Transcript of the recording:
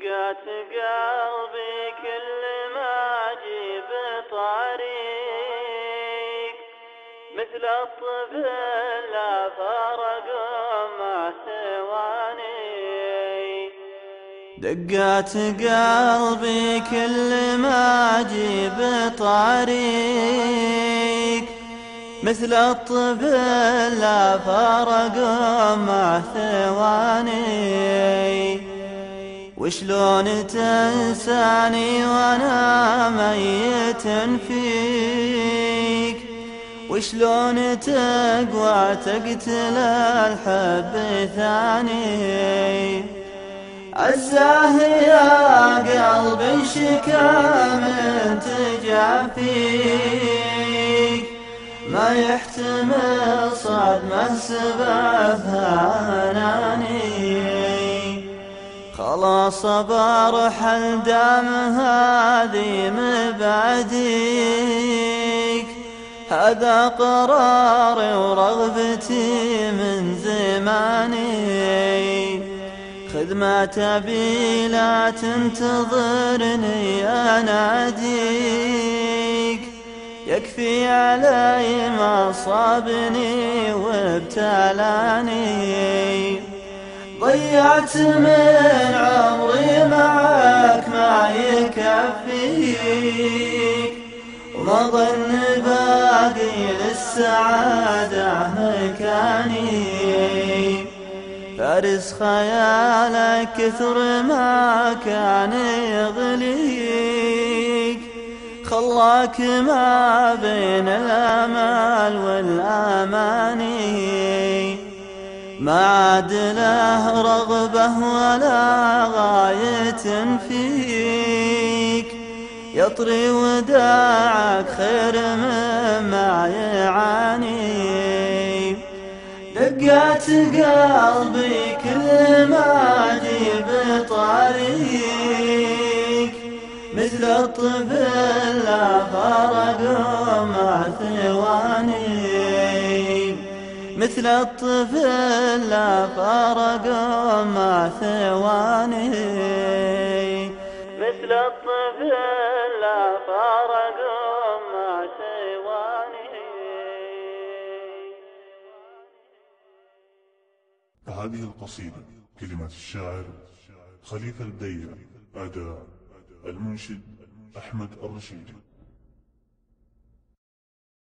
دقات قلبي كل ما اجيب طريق. مثل الطفل لا فرق مع ثواني دقات قلبي كل ما اجيب طريق. مثل الطفل لا فرق مع ثواني وشلون تنساني وانا ميت فيك؟ وشلون تقوى تقتل الحب ثاني؟ عزاه يا قلبي شكا من تجافيك ما يحتمل صدمة سببها اناني خلاص برحل دام هذه مبعديك هذا قراري ورغبتي من زماني خذ ما تبي لا تنتظرني اناديك يكفي علي ما صابني وابتلاني. ضيعت من عمري معك ما يكفيك. وظن باقي للسعادة مكاني. فارس خيالك كثر ما كان يغليك. خلاك ما بين الامال والاماني ما عاد له رغبه ولا غايه فيك. يطري وداعك خير مما يعاني دقات قلبي كل ما اجيب طريق مثل الطفل مثل الطفل لا فرق مع ثواني. مثل الطفل لا فرق مع ثواني. هذه القصيدة كلمات الشاعر خليفة البديع أداء المنشد أحمد الرشيدي